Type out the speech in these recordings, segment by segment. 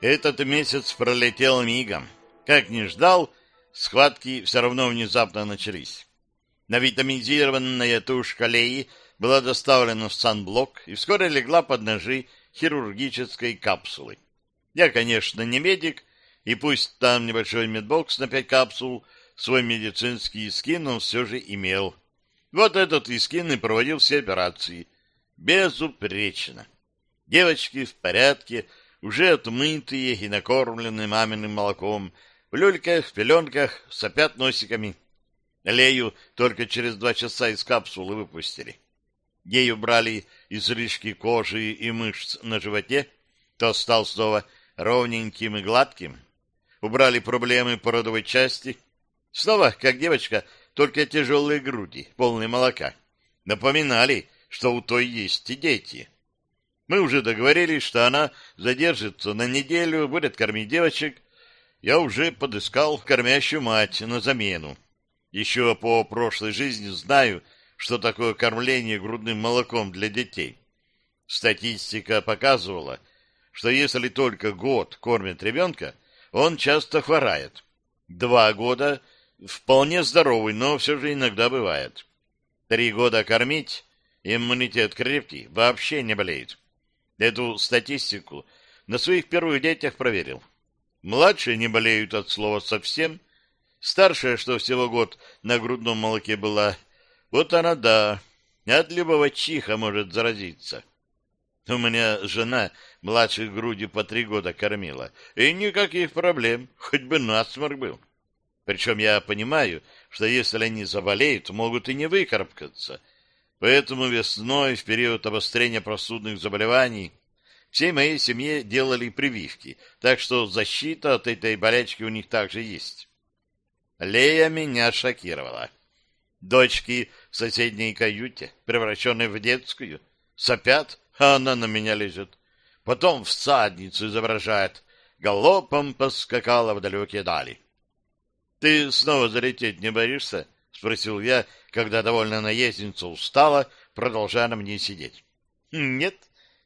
Этот месяц пролетел мигом. Как ни ждал, схватки все равно внезапно начались. Навитаминизированная тушка Леи была доставлена в санблок и вскоре легла под ножи хирургической капсулы. Я, конечно, не медик, и пусть там небольшой медбокс на пять капсул, свой медицинский скин он все же имел. Вот этот и скин и проводил все операции. Безупречно. Девочки в порядке, уже отмытые и накормленные маминым молоком, в люльках, в пеленках, сопят носиками. Лею только через два часа из капсулы выпустили. Ею брали излишки кожи и мышц на животе, то стал снова ровненьким и гладким. Убрали проблемы породовой части. Снова, как девочка, только тяжелые груди, полные молока. Напоминали, что у той есть и дети. Мы уже договорились, что она задержится на неделю, будет кормить девочек. Я уже подыскал кормящую мать на замену. Еще по прошлой жизни знаю, что такое кормление грудным молоком для детей. Статистика показывала, что если только год кормит ребенка, он часто хворает. Два года вполне здоровый, но все же иногда бывает. Три года кормить, иммунитет крепкий, вообще не болеет. Эту статистику на своих первых детях проверил. Младшие не болеют от слова совсем. Старшая, что всего год на грудном молоке была, вот она да, от любого чиха может заразиться. У меня жена младших грудью по три года кормила, и никаких проблем, хоть бы насморк был. Причем я понимаю, что если они заболеют, могут и не выкарабкаться — Поэтому весной, в период обострения простудных заболеваний, всей моей семье делали прививки, так что защита от этой болячки у них также есть. Лея меня шокировала. Дочки в соседней каюте, превращенные в детскую, сопят, а она на меня лезет. Потом всадницу изображает, галопом поскакала в далекие дали. — Ты снова залететь не боишься? — спросил я, когда довольно наездница устала, продолжая на мне сидеть. «Хм, «Нет,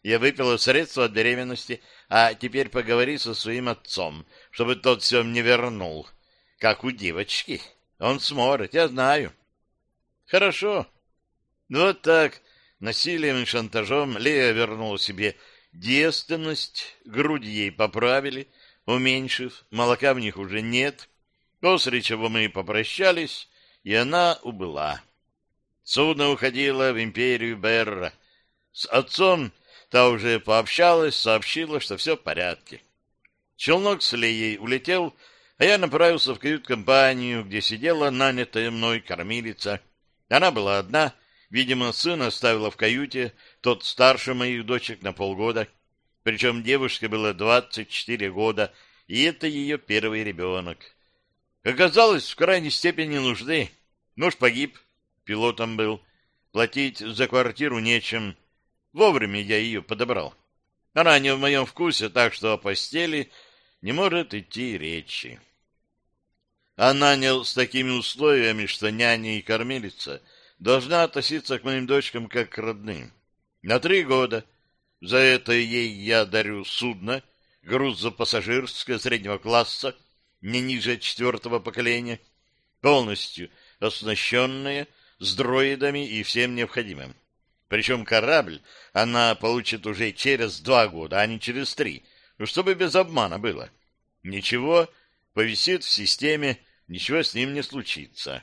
я выпила средства от беременности, а теперь поговори со своим отцом, чтобы тот все мне вернул, как у девочки. Он сможет, я знаю». «Хорошо». Вот так, насилием и шантажом Лея вернула себе девственность, грудь ей поправили, уменьшив, молока в них уже нет, после чего мы попрощались, и она убыла. Судно уходило в империю Берра. С отцом та уже пообщалась, сообщила, что все в порядке. Челнок с Леей улетел, а я направился в кают-компанию, где сидела нанятая мной кормилица. Она была одна, видимо, сына оставила в каюте, тот старше моих дочек на полгода. Причем девушке было 24 года, и это ее первый ребенок. Оказалось, в крайней степени нужды. Муж погиб, пилотом был. Платить за квартиру нечем. Вовремя я ее подобрал. Она не в моем вкусе, так что о постели не может идти речи. А нанял с такими условиями, что няня и кормилица должна относиться к моим дочкам как к родным. На три года. За это ей я дарю судно, груз за пассажирское среднего класса, не ниже четвертого поколения, полностью оснащенное с дроидами и всем необходимым. Причем корабль она получит уже через два года, а не через три, ну, чтобы без обмана было. Ничего, повисит в системе, ничего с ним не случится.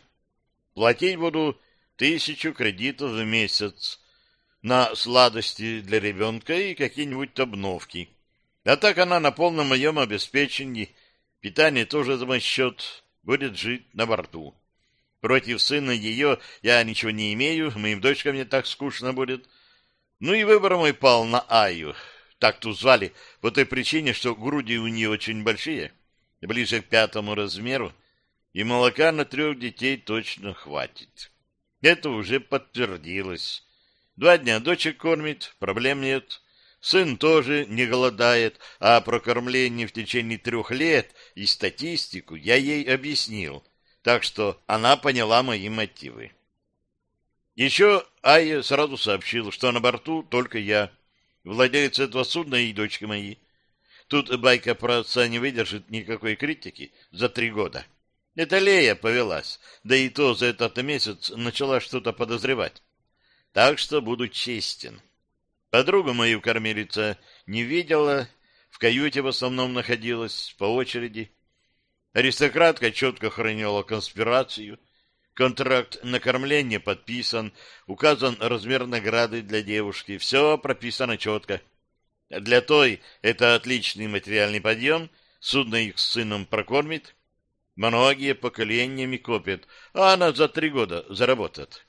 Платить буду тысячу кредитов в месяц на сладости для ребенка и какие-нибудь обновки. А так она на полном моем обеспечении – Питание тоже за мой счет будет жить на борту. Против сына ее я ничего не имею, моим дочкам мне так скучно будет. Ну и выбор мой пал на Аю. Так ту звали по той причине, что груди у нее очень большие, ближе к пятому размеру, и молока на трех детей точно хватит. Это уже подтвердилось. Два дня дочек кормит, проблем нет. Сын тоже не голодает, а про кормление в течение трех лет и статистику я ей объяснил, так что она поняла мои мотивы. Еще Айя сразу сообщил, что на борту только я, владелец этого судна и дочки мои. Тут байка про отца не выдержит никакой критики за три года. Это Лея повелась, да и то за этот месяц начала что-то подозревать. Так что буду честен. Подругу мою кормилица не видела, в каюте в основном находилась по очереди. Аристократка четко хранила конспирацию. Контракт на кормление подписан, указан размер награды для девушки. Все прописано четко. Для той это отличный материальный подъем, судно их с сыном прокормит. Многие поколениями копят, а она за три года заработает.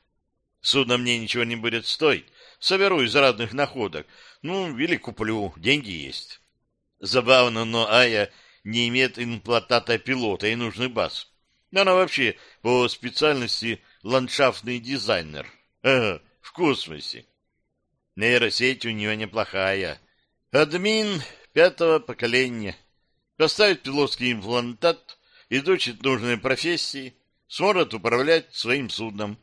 Судно мне ничего не будет стоить, соберу из разных находок, ну, или куплю, деньги есть. Забавно, но Ая не имеет имплантата пилота и нужный баз. Она вообще по специальности ландшафтный дизайнер. Ага, в космосе. Нейросеть у нее неплохая. Админ пятого поколения. Поставит пилотский имплантат, изучит нужные профессии, сможет управлять своим судном.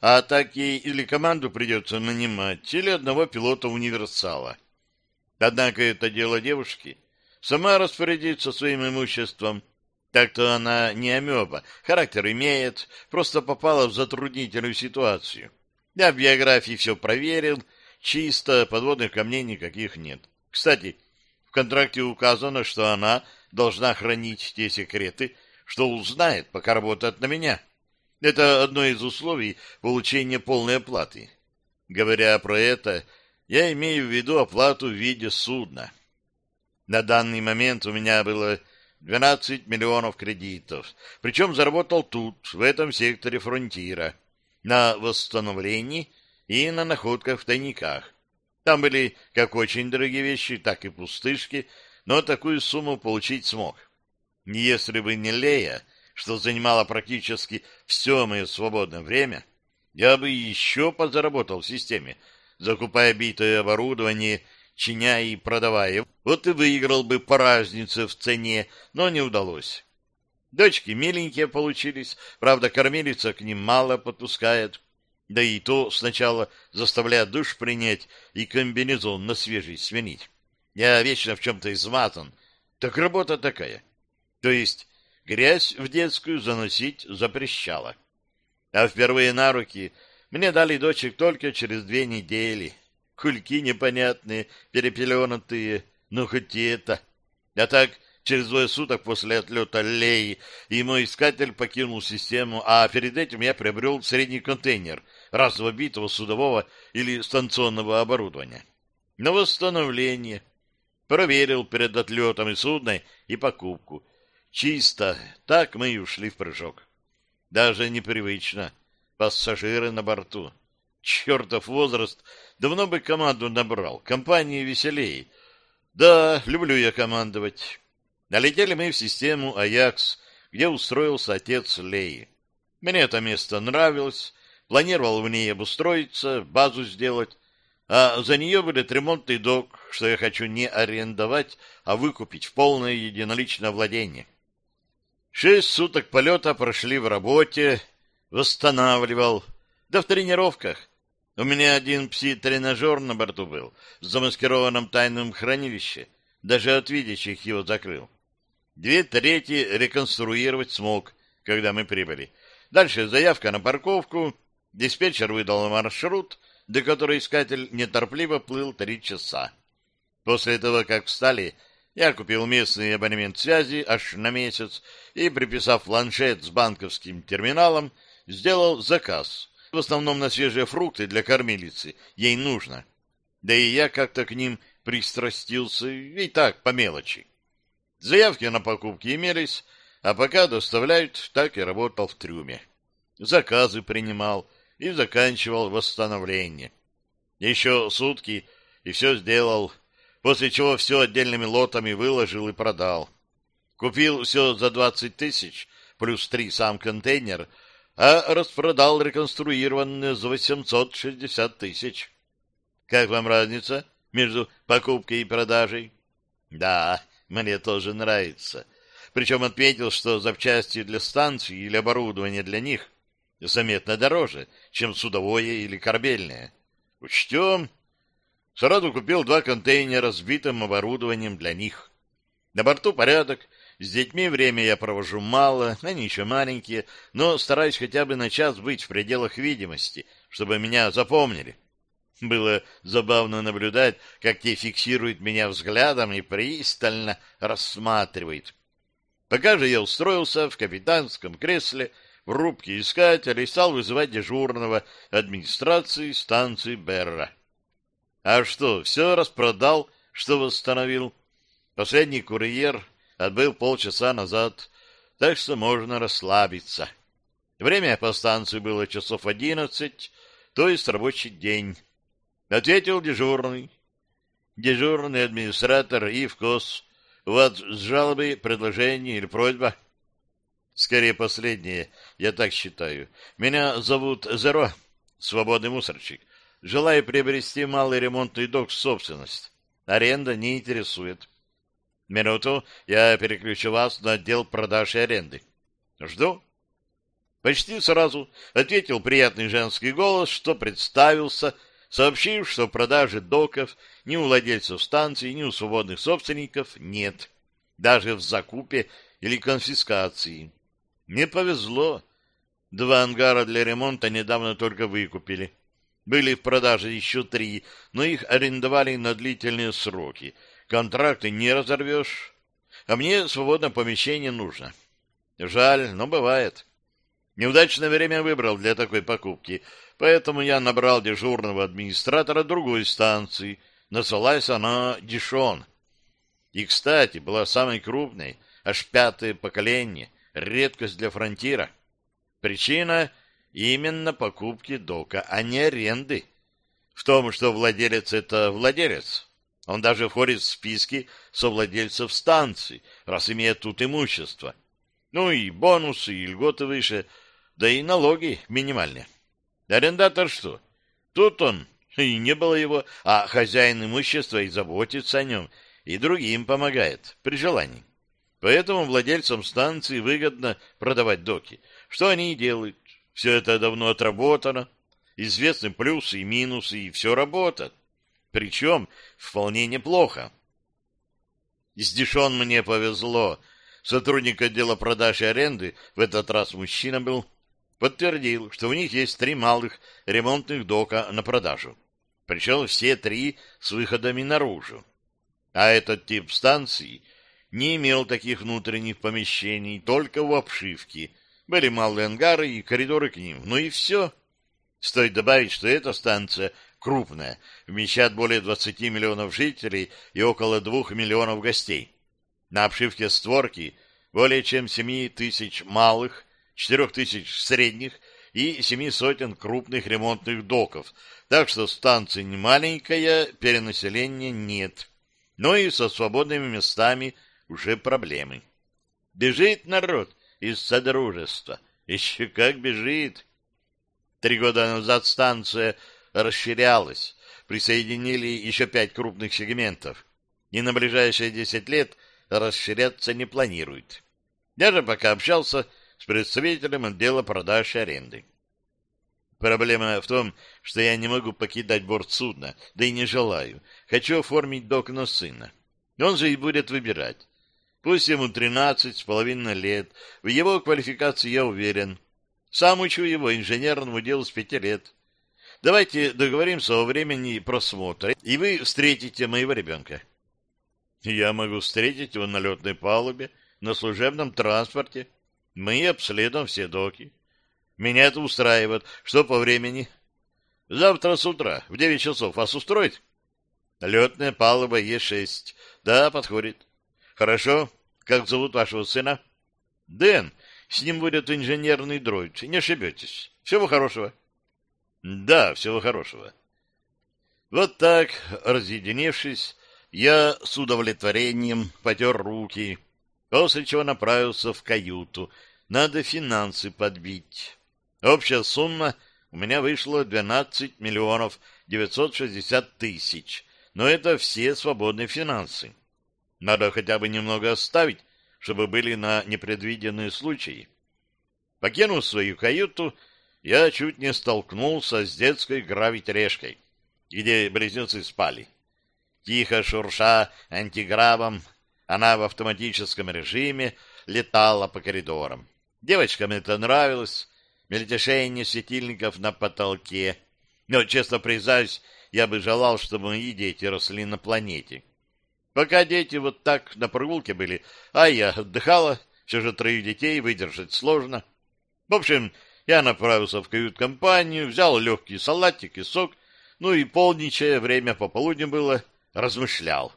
А так ей или команду придется нанимать, или одного пилота-универсала. Однако это дело девушки. Сама распорядится своим имуществом. Так-то она не амеба, характер имеет, просто попала в затруднительную ситуацию. Я в биографии все проверил, чисто, подводных камней никаких нет. Кстати, в контракте указано, что она должна хранить те секреты, что узнает, пока работает на меня. Это одно из условий получения полной оплаты. Говоря про это, я имею в виду оплату в виде судна. На данный момент у меня было 12 миллионов кредитов, причем заработал тут, в этом секторе фронтира, на восстановлении и на находках в тайниках. Там были как очень дорогие вещи, так и пустышки, но такую сумму получить смог. Если бы не Лея, что занимала практически все мое свободное время, я бы еще подзаработал в системе, закупая битое оборудование, чиня и продавая. Вот и выиграл бы по разнице в цене, но не удалось. Дочки миленькие получились, правда, кормилица к ним мало подпускает. Да и то сначала заставляет душ принять и комбинезон на свежий сменить. Я вечно в чем-то измазан. Так работа такая. То есть грязь в детскую заносить запрещала. А впервые на руки мне дали дочек только через две недели. Кульки непонятные, перепеленутые, ну хоть и это. А так, через двое суток после отлета Леи и мой искатель покинул систему, а перед этим я приобрел средний контейнер разного битого судового или станционного оборудования. На восстановление. Проверил перед отлетом и судно, и покупку. Чисто. Так мы и ушли в прыжок. Даже непривычно. Пассажиры на борту. Чертов возраст. Давно бы команду набрал. Компании веселее. Да, люблю я командовать. Налетели мы в систему «Аякс», где устроился отец Леи. Мне это место нравилось. Планировал в ней обустроиться, базу сделать. А за нее будет ремонтный док, что я хочу не арендовать, а выкупить в полное единоличное владение. Шесть суток полета прошли в работе, восстанавливал, да в тренировках. У меня один пси-тренажер на борту был, в замаскированном тайном хранилище. Даже от видящих его закрыл. Две трети реконструировать смог, когда мы прибыли. Дальше заявка на парковку. Диспетчер выдал маршрут, до которой искатель неторпливо плыл три часа. После того, как встали, я купил местный абонемент связи аж на месяц и, приписав планшет с банковским терминалом, сделал заказ. В основном на свежие фрукты для кормилицы. Ей нужно. Да и я как-то к ним пристрастился, и так, по мелочи. Заявки на покупки имелись, а пока доставляют, так и работал в трюме. Заказы принимал и заканчивал восстановление. Еще сутки и все сделал, после чего все отдельными лотами выложил и продал. Купил все за двадцать тысяч, плюс три сам контейнер, а распродал реконструированные за восемьсот шестьдесят тысяч. Как вам разница между покупкой и продажей? Да, мне тоже нравится. Причем отметил, что запчасти для станции или оборудование для них заметно дороже, чем судовое или корабельное. Учтем. Сразу купил два контейнера с битым оборудованием для них. На борту порядок, с детьми время я провожу мало, они еще маленькие, но стараюсь хотя бы на час быть в пределах видимости, чтобы меня запомнили. Было забавно наблюдать, как те фиксируют меня взглядом и пристально рассматривают. Пока же я устроился в капитанском кресле в рубке искателя и стал вызывать дежурного администрации станции Берра. А что, все распродал, что восстановил? Последний курьер отбыл полчаса назад, так что можно расслабиться. Время по станции было часов одиннадцать, то есть рабочий день. Ответил дежурный. Дежурный администратор Ивкос. У вас с жалобой, предложение или просьба? Скорее последнее, я так считаю. Меня зовут Зеро, свободный мусорщик. Желаю приобрести малый ремонтный док в собственность. Аренда не интересует. Минуту, я переключу вас на отдел продаж и аренды. Жду. Почти сразу ответил приятный женский голос, что представился, сообщив, что продажи доков ни у владельцев станции, ни у свободных собственников нет, даже в закупе или конфискации. Не повезло. Два ангара для ремонта недавно только выкупили. Были в продаже еще три, но их арендовали на длительные сроки — контракты не разорвешь. А мне свободное помещение нужно. Жаль, но бывает. Неудачное время выбрал для такой покупки, поэтому я набрал дежурного администратора другой станции. Называлась она Дишон. И, кстати, была самой крупной, аж пятое поколение, редкость для фронтира. Причина именно покупки дока, а не аренды. В том, что владелец — это владелец. Он даже входит в списки совладельцев станций, раз имеет тут имущество. Ну и бонусы, и льготы выше, да и налоги минимальные. Арендатор что? Тут он, и не было его, а хозяин имущества и заботится о нем, и другим помогает, при желании. Поэтому владельцам станции выгодно продавать доки. Что они и делают. Все это давно отработано, известны плюсы и минусы, и все работает. Причем вполне неплохо. С Дишон мне повезло. Сотрудник отдела продаж и аренды, в этот раз мужчина был, подтвердил, что у них есть три малых ремонтных дока на продажу. Причем все три с выходами наружу. А этот тип станции не имел таких внутренних помещений, только у обшивки. Были малые ангары и коридоры к ним. Ну и все. Стоит добавить, что эта станция крупная, вмещает более 20 миллионов жителей и около 2 миллионов гостей. На обшивке створки более чем 7 тысяч малых, 4 тысяч средних и 7 сотен крупных ремонтных доков, так что станция не маленькая, перенаселения нет. Но и со свободными местами уже проблемы. Бежит народ из Содружества. Еще как бежит. Три года назад станция расширялась, присоединили еще пять крупных сегментов, и на ближайшие десять лет расширяться не планирует. Я же пока общался с представителем отдела продаж и аренды. Проблема в том, что я не могу покидать борт судна, да и не желаю. Хочу оформить док на сына. Он же и будет выбирать. Пусть ему тринадцать с половиной лет. В его квалификации я уверен. Сам учу его инженерному делу с пяти лет. Давайте договоримся о времени просмотра, и вы встретите моего ребенка. Я могу встретить его на летной палубе, на служебном транспорте. Мы обследуем все доки. Меня это устраивает. Что по времени? Завтра с утра, в девять часов. Вас устроит? Летная палуба Е6. Да, подходит. Хорошо. Как зовут вашего сына? Дэн. С ним будет инженерный дроид. Не ошибетесь. Всего хорошего. Да, всего хорошего. Вот так, разъединившись, я с удовлетворением потер руки, после чего направился в каюту. Надо финансы подбить. Общая сумма у меня вышла 12 миллионов 960 тысяч, но это все свободные финансы. Надо хотя бы немного оставить, чтобы были на непредвиденные случаи. Покинув свою каюту, я чуть не столкнулся с детской гравитележкой, где близнецы спали. Тихо шурша антигравом, Она в автоматическом режиме летала по коридорам. Девочкам это нравилось, мельтешение светильников на потолке. Но, честно признаюсь, я бы желал, чтобы мои дети росли на планете. Пока дети вот так на прогулке были, а я отдыхала, все же троих детей выдержать сложно. В общем, я направился в кают-компанию, взял легкий салатик и сок, ну и полничая, время пополудни было, размышлял.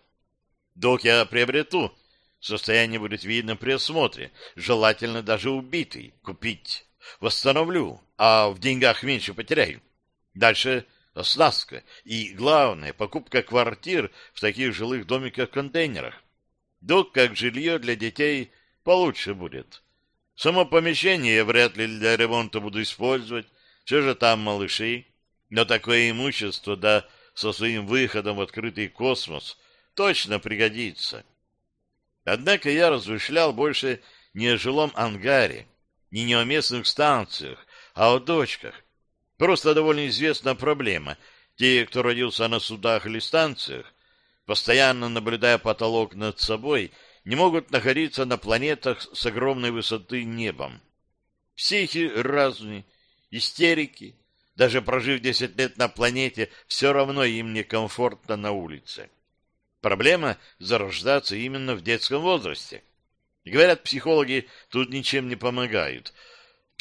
Док я приобрету, состояние будет видно при осмотре, желательно даже убитый, купить. Восстановлю, а в деньгах меньше потеряю. Дальше оснастка и, главное, покупка квартир в таких жилых домиках-контейнерах. Док как жилье для детей получше будет. Само помещение я вряд ли для ремонта буду использовать, все же там малыши. Но такое имущество, да со своим выходом в открытый космос, точно пригодится. Однако я размышлял больше не о жилом ангаре, не, не о местных станциях, а о дочках. Просто довольно известна проблема. Те, кто родился на судах или станциях, постоянно наблюдая потолок над собой, не могут находиться на планетах с огромной высоты небом. Психи разные, истерики. Даже прожив 10 лет на планете, все равно им некомфортно на улице. Проблема зарождаться именно в детском возрасте. Говорят, психологи тут ничем не помогают.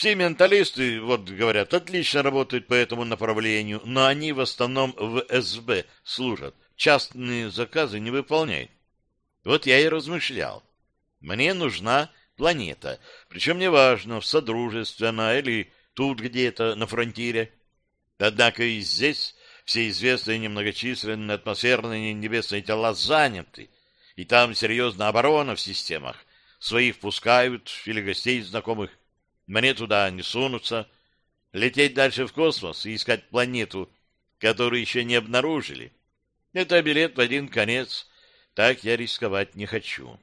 Все менталисты, вот говорят, отлично работают по этому направлению, но они в основном в СБ служат, частные заказы не выполняют. Вот я и размышлял. Мне нужна планета, причем неважно, в Содружестве она или тут где-то на фронтире. Однако и здесь все известные немногочисленные атмосферные небесные тела заняты, и там серьезная оборона в системах. Своих впускают или гостей знакомых. Мне туда не сунутся. Лететь дальше в космос и искать планету, которую еще не обнаружили. Это билет в один конец. Так я рисковать не хочу.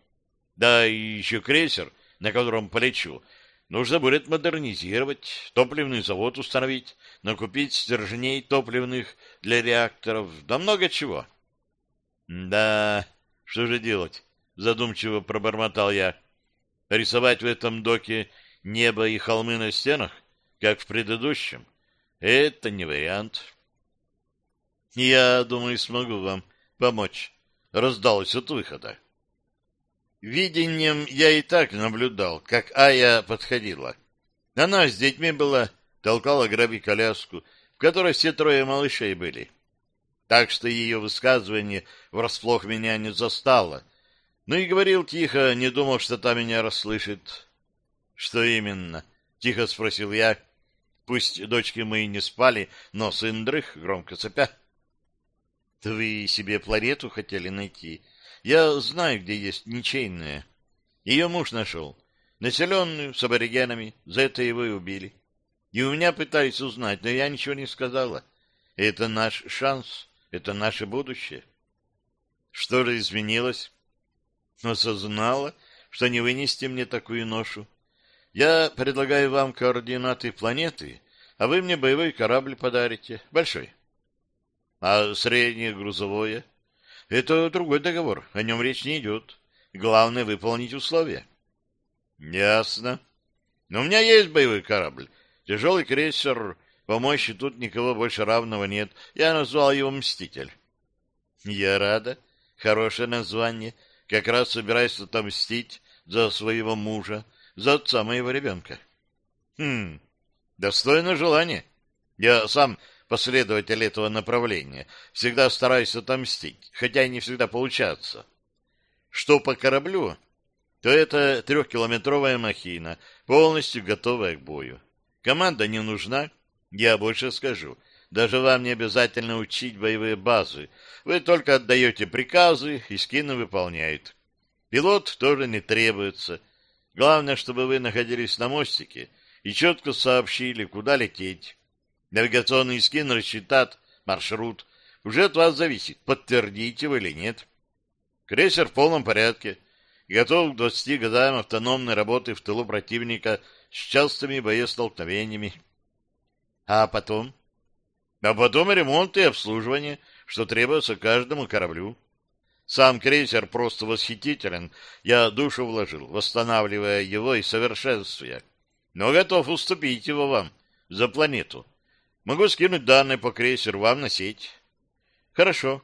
Да и еще крейсер, на котором полечу, нужно будет модернизировать, топливный завод установить, накупить стержней топливных для реакторов, да много чего. Да, что же делать? Задумчиво пробормотал я. Рисовать в этом доке небо и холмы на стенах, как в предыдущем, это не вариант. Я думаю, смогу вам помочь. Раздалось от выхода. Видением я и так наблюдал, как Ая подходила. Она с детьми была, толкала граби коляску, в которой все трое малышей были. Так что ее высказывание врасплох меня не застало. Ну и говорил тихо, не думал, что та меня расслышит. — Что именно? — тихо спросил я. Пусть дочки мои не спали, но сын дрых, громко цепя. — Вы себе планету хотели найти? Я знаю, где есть ничейная. Ее муж нашел. Населенную, с аборигенами. За это его и убили. И у меня пытались узнать, но я ничего не сказала. Это наш шанс, это наше будущее. Что же изменилось? Осознала, что не вынести мне такую ношу. Я предлагаю вам координаты планеты, а вы мне боевой корабль подарите. Большой. А среднее грузовое? Это другой договор, о нем речь не идет. Главное — выполнить условия. Ясно. Но у меня есть боевой корабль. Тяжелый крейсер, по мощи тут никого больше равного нет. Я назвал его «Мститель». Я рада. Хорошее название. Как раз собираюсь отомстить за своего мужа, за отца моего ребенка. Хм, достойно желание. Я сам последователь этого направления. Всегда стараюсь отомстить, хотя и не всегда получается. Что по кораблю, то это трехкилометровая махина, полностью готовая к бою. Команда не нужна, я больше скажу. Даже вам не обязательно учить боевые базы. Вы только отдаете приказы, и скины выполняют. Пилот тоже не требуется. Главное, чтобы вы находились на мостике и четко сообщили, куда лететь. Навигационный скин рассчитает маршрут. Уже от вас зависит, подтвердите вы или нет. Крейсер в полном порядке. Готов к 20 годам автономной работы в тылу противника с частыми боестолкновениями. А потом? А потом ремонт и обслуживание, что требуется каждому кораблю. Сам крейсер просто восхитителен. Я душу вложил, восстанавливая его и совершенствуя. Но готов уступить его вам за планету. Могу скинуть данные по крейсеру вам на сеть. Хорошо.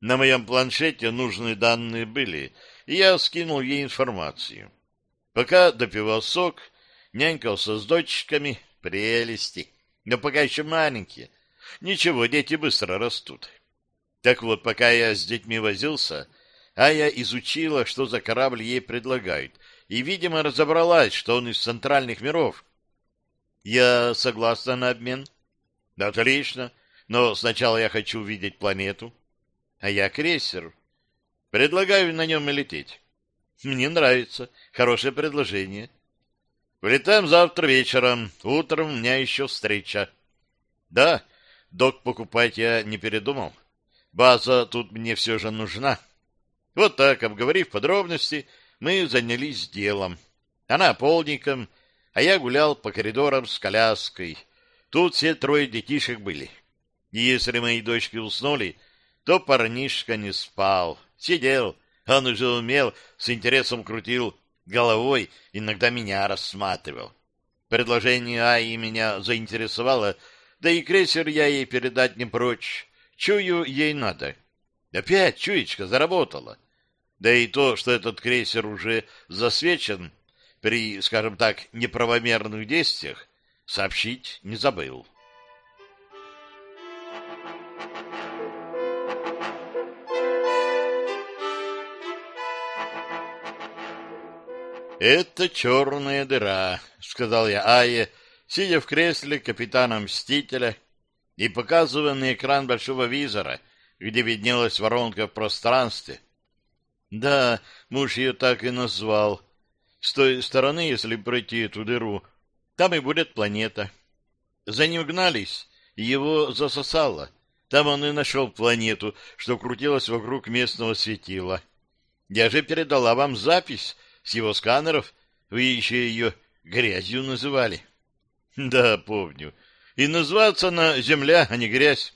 На моем планшете нужные данные были, и я скинул ей информацию. Пока допивал сок, нянькался с дочками, прелести, но пока еще маленькие. Ничего, дети быстро растут. Так вот, пока я с детьми возился, Ая изучила, что за корабль ей предлагают, и, видимо, разобралась, что он из центральных миров. Я согласна на обмен. Да, отлично, но сначала я хочу увидеть планету. А я крейсер. Предлагаю на нем и лететь. Мне нравится. Хорошее предложение. Вылетаем завтра вечером. Утром у меня еще встреча. Да, док покупать я не передумал. База тут мне все же нужна. Вот так, обговорив подробности, мы занялись делом. Она полником, а я гулял по коридорам с коляской. Тут все трое детишек были. И если мои дочки уснули, то парнишка не спал. Сидел, он уже умел, с интересом крутил головой, иногда меня рассматривал. Предложение Аи меня заинтересовало, да и крейсер я ей передать не прочь. Чую, ей надо. Опять чуечка заработала. Да и то, что этот крейсер уже засвечен при, скажем так, неправомерных действиях, сообщить не забыл. «Это черная дыра», — сказал я Ае, сидя в кресле капитана Мстителя и показывая на экран большого визора, где виднелась воронка в пространстве. Да, муж ее так и назвал. С той стороны, если пройти эту дыру, там и будет планета. За ним гнались, его засосало. Там он и нашел планету, что крутилась вокруг местного светила. Я же передала вам запись с его сканеров, вы еще ее грязью называли. Да, помню и называться она «Земля», а не «Грязь».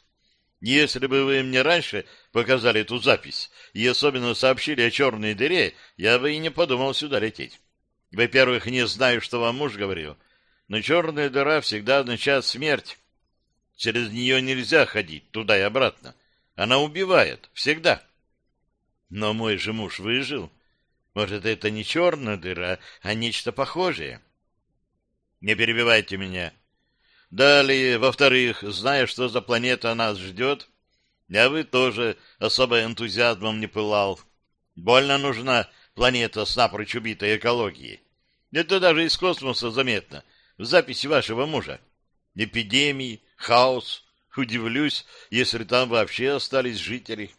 Если бы вы мне раньше показали эту запись и особенно сообщили о черной дыре, я бы и не подумал сюда лететь. Во-первых, не знаю, что вам муж говорил, но черная дыра всегда означает смерть. Через нее нельзя ходить туда и обратно. Она убивает. Всегда. Но мой же муж выжил. Может, это не черная дыра, а нечто похожее? Не перебивайте меня. Далее, во-вторых, зная, что за планета нас ждет, я бы тоже особо энтузиазмом не пылал. Больно нужна планета с напрочь убитой экологией. Это даже из космоса заметно, в записи вашего мужа. Эпидемии, хаос. Удивлюсь, если там вообще остались жители.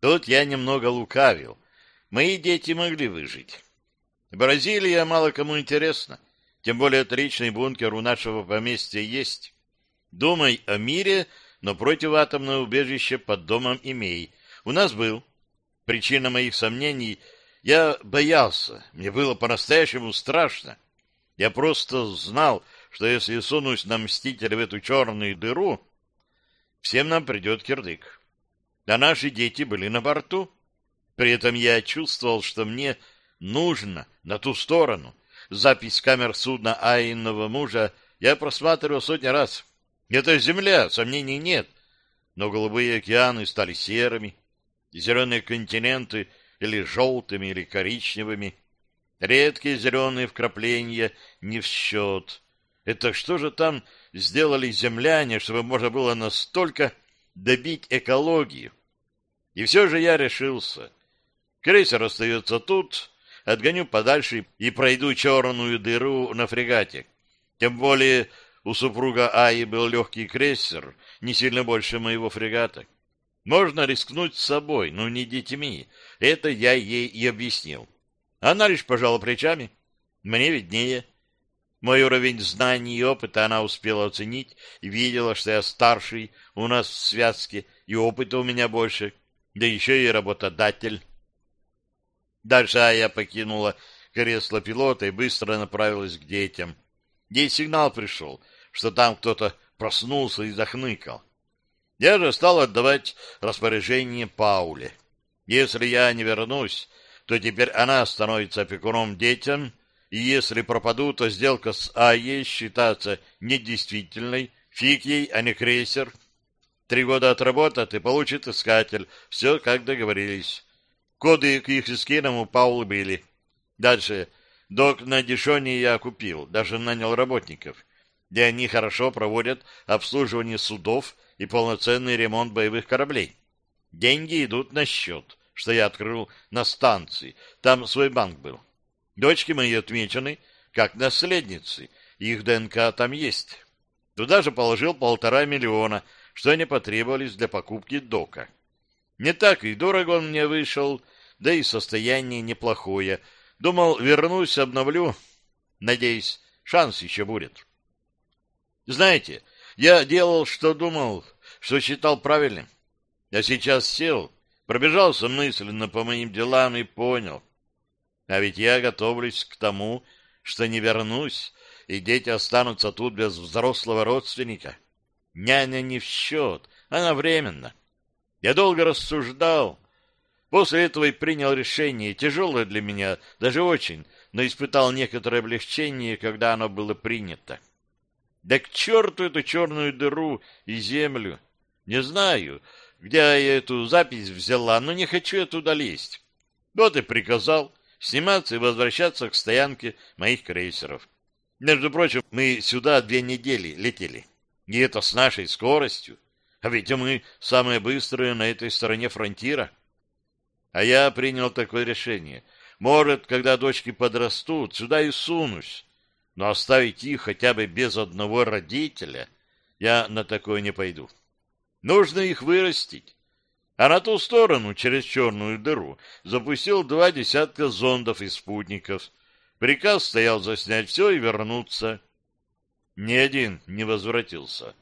Тут я немного лукавил. Мои дети могли выжить. Бразилия мало кому интересна. Тем более отличный бункер у нашего поместья есть. Думай о мире, но противоатомное убежище под домом имей. У нас был. Причина моих сомнений — я боялся. Мне было по-настоящему страшно. Я просто знал, что если сунусь на Мстителя в эту черную дыру, всем нам придет кирдык. А наши дети были на борту. При этом я чувствовал, что мне нужно на ту сторону — запись камер судна Айного мужа я просматривал сотни раз. Это земля, сомнений нет. Но голубые океаны стали серыми, зеленые континенты или желтыми, или коричневыми. Редкие зеленые вкрапления не в счет. Это что же там сделали земляне, чтобы можно было настолько добить экологию? И все же я решился. Крейсер остается тут, отгоню подальше и пройду черную дыру на фрегате. Тем более у супруга Аи был легкий крейсер, не сильно больше моего фрегата. Можно рискнуть с собой, но не детьми. Это я ей и объяснил. Она лишь пожала плечами. Мне виднее. Мой уровень знаний и опыта она успела оценить и видела, что я старший у нас в связке, и опыта у меня больше, да еще и работодатель. Дальше я покинула кресло пилота и быстро направилась к детям. Ей сигнал пришел, что там кто-то проснулся и захныкал. Я же стал отдавать распоряжение Пауле. Если я не вернусь, то теперь она становится опекуном детям, и если пропаду, то сделка с АЕ считается недействительной, фиг ей, а не крейсер. Три года отработает и получит искатель. Все, как договорились. Коды к их эскинам у были. Дальше. Док на Дишоне я купил, даже нанял работников, где они хорошо проводят обслуживание судов и полноценный ремонт боевых кораблей. Деньги идут на счет, что я открыл на станции. Там свой банк был. Дочки мои отмечены как наследницы. Их ДНК там есть. Туда же положил полтора миллиона, что они потребовались для покупки дока. Не так и дорого он мне вышел, да и состояние неплохое. Думал, вернусь, обновлю. Надеюсь, шанс еще будет. Знаете, я делал, что думал, что считал правильным. Я сейчас сел, пробежался мысленно по моим делам и понял. А ведь я готовлюсь к тому, что не вернусь, и дети останутся тут без взрослого родственника. Няня не в счет, она временно. Я долго рассуждал. После этого и принял решение, тяжелое для меня, даже очень, но испытал некоторое облегчение, когда оно было принято. Да к черту эту черную дыру и землю! Не знаю, где я эту запись взяла, но не хочу я туда лезть. Вот и приказал сниматься и возвращаться к стоянке моих крейсеров. Между прочим, мы сюда две недели летели. И это с нашей скоростью. А ведь мы самые быстрые на этой стороне фронтира. А я принял такое решение. Может, когда дочки подрастут, сюда и сунусь. Но оставить их хотя бы без одного родителя я на такое не пойду. Нужно их вырастить. А на ту сторону, через черную дыру, запустил два десятка зондов и спутников — Приказ стоял заснять все и вернуться. Ни один не возвратился.